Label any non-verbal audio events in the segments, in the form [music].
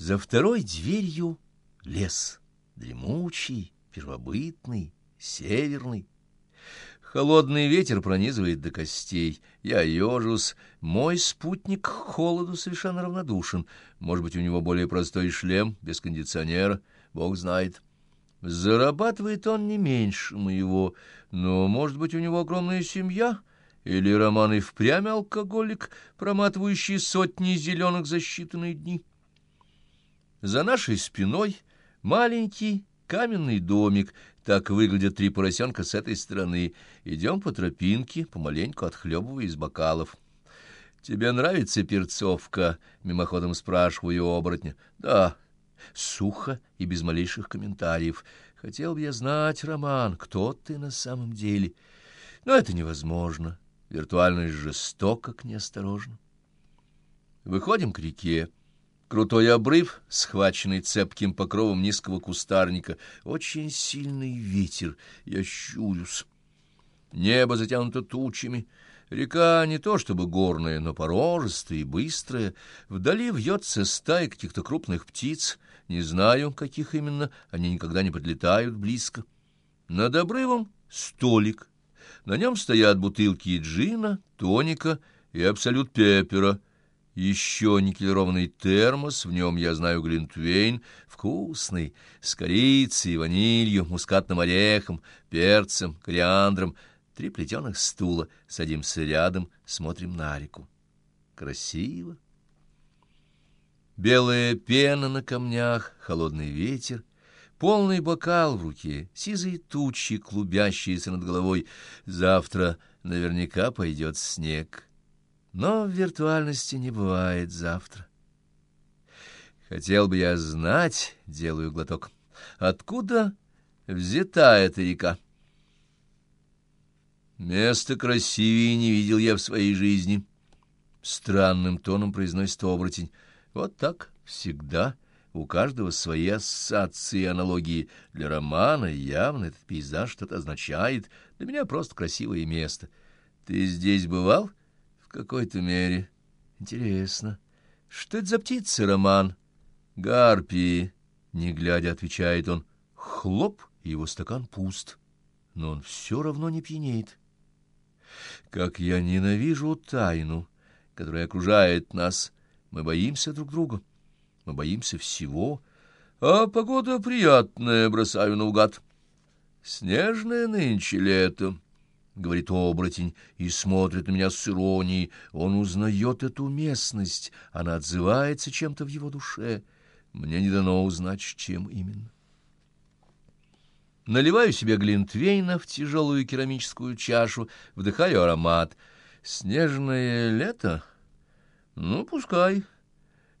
За второй дверью лес, дремучий, первобытный, северный. Холодный ветер пронизывает до костей. Я ежусь. Мой спутник к холоду совершенно равнодушен. Может быть, у него более простой шлем, без кондиционера. Бог знает. Зарабатывает он не меньше моего, но, может быть, у него огромная семья, или Роман и впрямь алкоголик, проматывающий сотни зеленых за считанные дни. За нашей спиной маленький каменный домик, так выглядят три поросенка с этой стороны. Идем по тропинке, помаленьку отхлебывая из бокалов. «Тебе нравится перцовка?» — мимоходом спрашиваю оборотня. «Да». Сухо и без малейших комментариев. Хотел бы я знать, Роман, кто ты на самом деле. Но это невозможно. Виртуальность жестоко к неосторожно. Выходим к реке. Крутой обрыв, схваченный цепким покровом низкого кустарника. Очень сильный ветер. Я щурюсь. Небо затянуто тучами. Река не то чтобы горная, но порожистая и быстрая. Вдали вьется стая каких-то крупных птиц. Не знаю, каких именно, они никогда не подлетают близко. Над обрывом столик. На нем стоят бутылки джина, тоника и абсолют пеппера — еще никелированный термос, в нем, я знаю, глинтвейн, вкусный, с корицей, ванилью, мускатным орехом, перцем, кориандром. Три плетеных стула, садимся рядом, смотрим на реку. Красиво. Белая пена на камнях, холодный ветер, полный бокал в руке, сизые тучи, клубящиеся над головой. Завтра наверняка пойдет снег. Но в виртуальности не бывает завтра. Хотел бы я знать, делаю глоток, откуда взята эта река? Место красивее не видел я в своей жизни. Странным тоном произносит оборотень. Вот так всегда. У каждого свои ассоциации и аналогии. Для романа явно этот пейзаж что-то означает. Для меня просто красивое место. Ты здесь бывал? — какой-то мере. Интересно. Что это за птица, Роман? Гарпии, не глядя, отвечает он. Хлоп, его стакан пуст. Но он все равно не пьянеет. Как я ненавижу тайну, которая окружает нас. Мы боимся друг друга. Мы боимся всего. А погода приятная, бросаю наугад. Снежное нынче лето. — говорит оборотень и смотрит на меня с иронией. Он узнает эту местность, она отзывается чем-то в его душе. Мне не дано узнать, чем именно. Наливаю себе глинтвейна в тяжелую керамическую чашу, вдыхаю аромат. Снежное лето? Ну, пускай.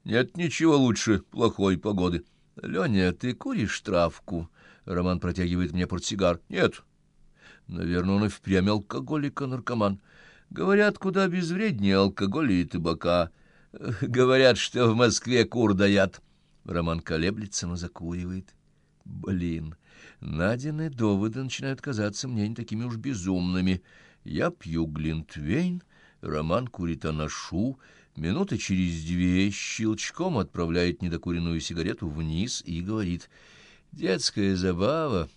Нет ничего лучше плохой погоды. Леня, ты куришь травку? Роман протягивает мне портсигар. Нет. Наверное, он и впрямь алкоголик, а наркоман. Говорят, куда безвреднее алкоголя и табака. [laughs] Говорят, что в Москве кур даят. Роман колеблется, но закуривает. Блин, Надины доводы начинают казаться мне не такими уж безумными. Я пью глинтвейн, Роман курит аношу, минуты через две щелчком отправляет недокуренную сигарету вниз и говорит «Детская забава,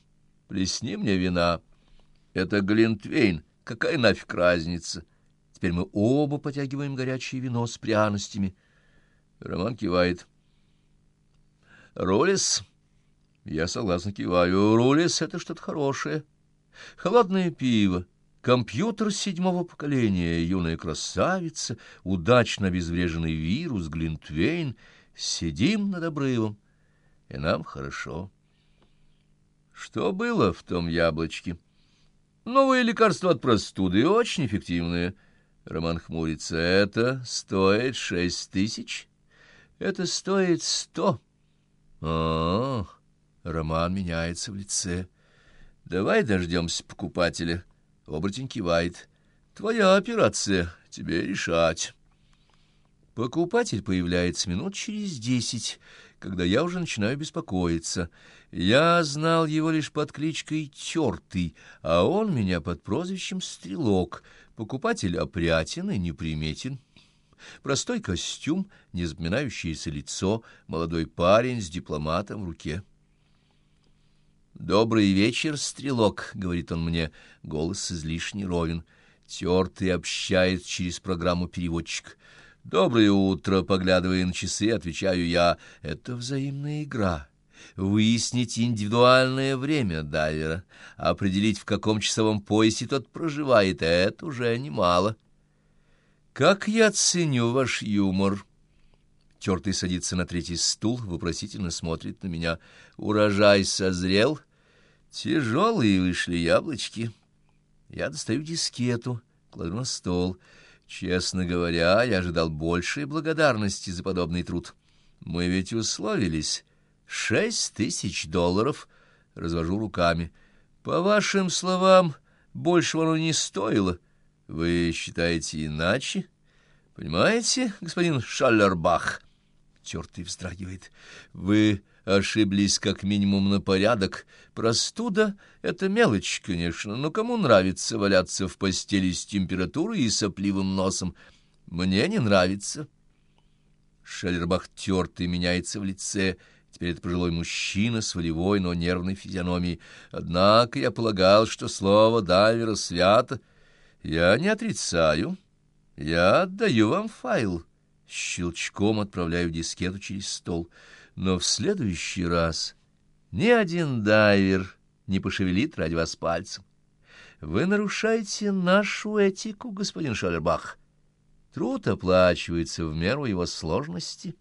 плесни мне вина». Это Глинтвейн. Какая нафиг разница? Теперь мы оба потягиваем горячее вино с пряностями. Роман кивает. Ролис? Я согласно киваю. Ролис — это что-то хорошее. Холодное пиво. Компьютер седьмого поколения, юная красавица, удачно обезвреженный вирус, Глинтвейн. Сидим над обрывом, и нам хорошо. Что было в том яблочке? — Новое лекарство от простуды, очень эффективное. Роман хмурится. Это стоит шесть тысяч? Это стоит сто. А, Роман меняется в лице. Давай дождемся покупателя. Оборотень кивает. Твоя операция, тебе решать. Покупатель появляется минут через десять, когда я уже начинаю беспокоиться. Я знал его лишь под кличкой Тертый, а он меня под прозвищем Стрелок. Покупатель опрятен и неприметен. Простой костюм, не запоминающееся лицо, молодой парень с дипломатом в руке. «Добрый вечер, стрелок», — говорит он мне, голос излишне ровен. Тертый общает через программу переводчик. «Доброе утро», — поглядывая на часы, отвечаю я. «Это взаимная игра» выяснить индивидуальное время дайвера, определить, в каком часовом поясе тот проживает, это уже немало. Как я ценю ваш юмор. Тертый садится на третий стул, вопросительно смотрит на меня. Урожай созрел. Тяжелые вышли яблочки. Я достаю дискету, кладу на стол. Честно говоря, я ожидал большей благодарности за подобный труд. Мы ведь условились. Шесть тысяч долларов. Развожу руками. По вашим словам, большего оно не стоило. Вы считаете иначе? Понимаете, господин Шаллербах? Тертый вздрагивает. Вы ошиблись как минимум на порядок. Простуда — это мелочь, конечно, но кому нравится валяться в постели с температурой и сопливым носом? Мне не нравится. Шаллербах тертый меняется в лице — Теперь это пожилой мужчина с волевой, но нервной физиономией. Однако я полагал, что слово дайвера свято. Я не отрицаю. Я отдаю вам файл. Щелчком отправляю дискету через стол. Но в следующий раз ни один дайвер не пошевелит ради вас пальцем. Вы нарушаете нашу этику, господин Шалербах. Труд оплачивается в меру его сложности.